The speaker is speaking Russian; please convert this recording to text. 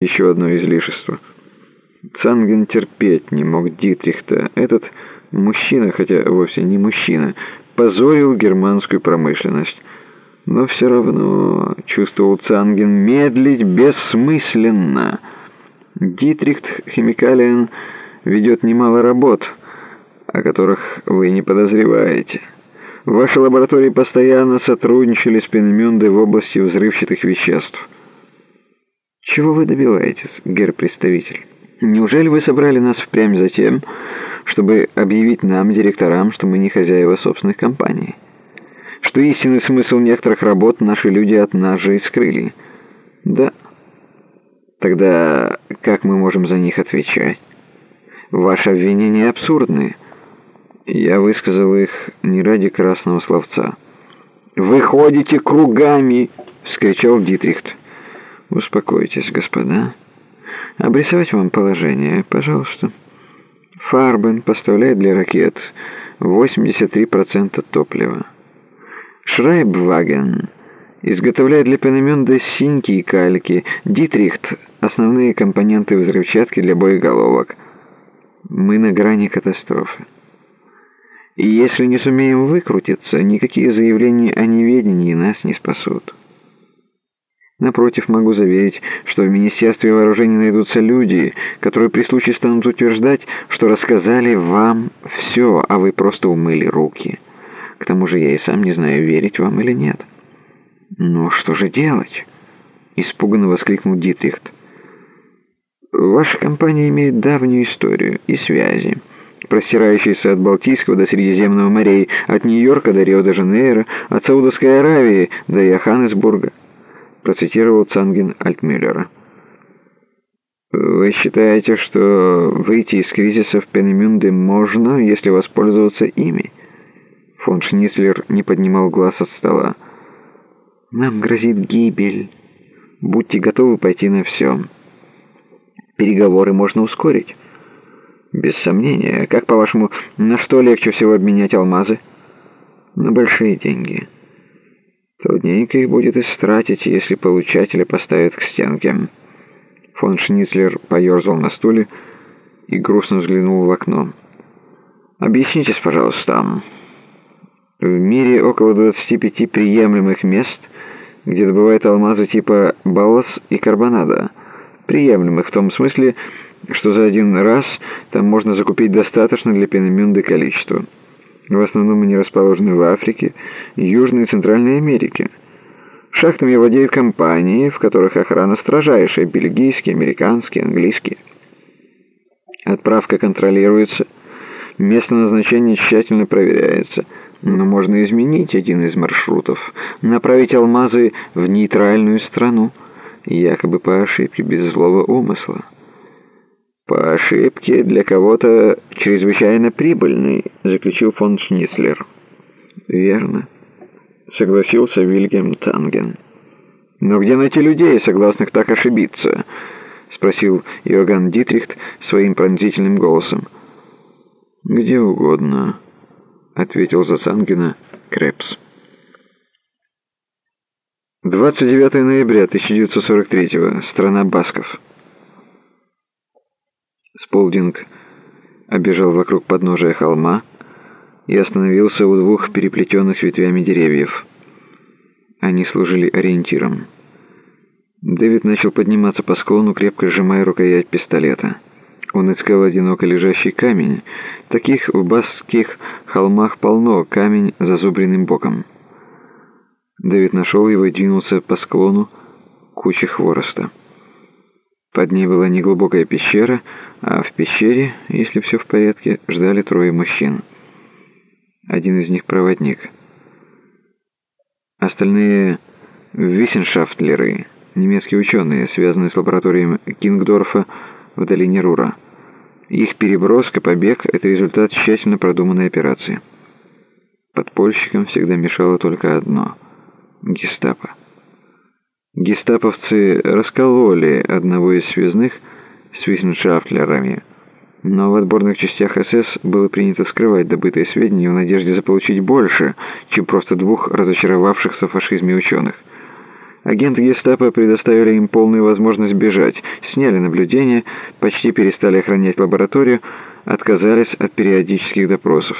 Еще одно излишество. Цанген терпеть не мог Дитрихта. Этот мужчина, хотя вовсе не мужчина, позорил германскую промышленность. Но все равно, чувствовал Цанген, медлить бессмысленно. Дитрихт Химикалиен ведет немало работ, о которых вы не подозреваете. В вашей лаборатории постоянно сотрудничали с Пенмюндой в области взрывчатых веществ. Чего вы добиваетесь, гер-представитель? Неужели вы собрали нас впрямь за тем, чтобы объявить нам, директорам, что мы не хозяева собственных компаний? Что истинный смысл некоторых работ наши люди от нас же и скрыли? Да. Тогда как мы можем за них отвечать? Ваши обвинения абсурдны. Я высказал их не ради красного словца. «Вы ходите кругами!» — вскричал Дитрихт. «Успокойтесь, господа. Обрисовать вам положение, пожалуйста. Фарбен поставляет для ракет 83% топлива. Шрайбваген изготовляет для Пенеменда синьки и кальки. Дитрихт — основные компоненты взрывчатки для боеголовок. Мы на грани катастрофы. И если не сумеем выкрутиться, никакие заявления о неведении нас не спасут. Напротив, могу заверить, что в Министерстве вооружений найдутся люди, которые при случае станут утверждать, что рассказали вам все, а вы просто умыли руки. К тому же я и сам не знаю, верить вам или нет. «Но что же делать?» — испуганно воскликнул Дитрихт. «Ваша компания имеет давнюю историю и связи» простирающийся от Балтийского до Средиземного морей, от Нью-Йорка до Рио-де-Жанейро, от Саудовской Аравии до Йоханнесбурга процитировал Цангин Альтмюллера. «Вы считаете, что выйти из кризиса в Пенемюнде можно, если воспользоваться ими?» Фон Шницлер не поднимал глаз от стола. «Нам грозит гибель. Будьте готовы пойти на все. Переговоры можно ускорить». «Без сомнения. Как, по-вашему, на что легче всего обменять алмазы?» «На большие деньги». Трудненько их будет истратить, если получателя поставят к стенке. Фон Шницлер поерзал на стуле и грустно взглянул в окно. «Объяснитесь, пожалуйста. В мире около 25 приемлемых мест, где добывают алмазы типа Баллас и Карбонада. Приемлемых в том смысле, что за один раз там можно закупить достаточно для Пенемюнда количества». В основном они расположены в Африке, Южной и Центральной Америке. Шахтами владеют компании, в которых охрана строжайшая, бельгийские, американские, английские. Отправка контролируется, место назначения тщательно проверяется, но можно изменить один из маршрутов, направить алмазы в нейтральную страну, якобы по ошибке, без злого умысла. «По ошибке для кого-то чрезвычайно прибыльный», — заключил фон Шницлер. «Верно», — согласился Вильгельм Танген. «Но где найти людей, согласных так ошибиться?» — спросил Иоганн Дитрихт своим пронзительным голосом. «Где угодно», — ответил за Цангена Крепс. 29 ноября 1943 Страна Басков. Сполдинг обежал вокруг подножия холма и остановился у двух переплетенных ветвями деревьев. Они служили ориентиром. Дэвид начал подниматься по склону, крепко сжимая рукоять пистолета. Он искал одиноко лежащий камень. Таких в баских холмах полно, камень зазубренным боком. Дэвид нашел его и двинулся по склону кучи хвороста. Под ней была неглубокая пещера, а в пещере, если все в порядке, ждали трое мужчин. Один из них проводник. Остальные — виссеншафтлеры, немецкие ученые, связанные с лабораторией Кингдорфа в долине Рура. Их переброска, побег — это результат тщательно продуманной операции. Подпольщикам всегда мешало только одно — гестапо. Гестаповцы раскололи одного из связных с виссеншафтлерами, но в отборных частях СС было принято скрывать добытые сведения в надежде заполучить больше, чем просто двух разочаровавшихся в фашизме ученых. Агенты гестапо предоставили им полную возможность бежать, сняли наблюдение, почти перестали охранять лабораторию, отказались от периодических допросов.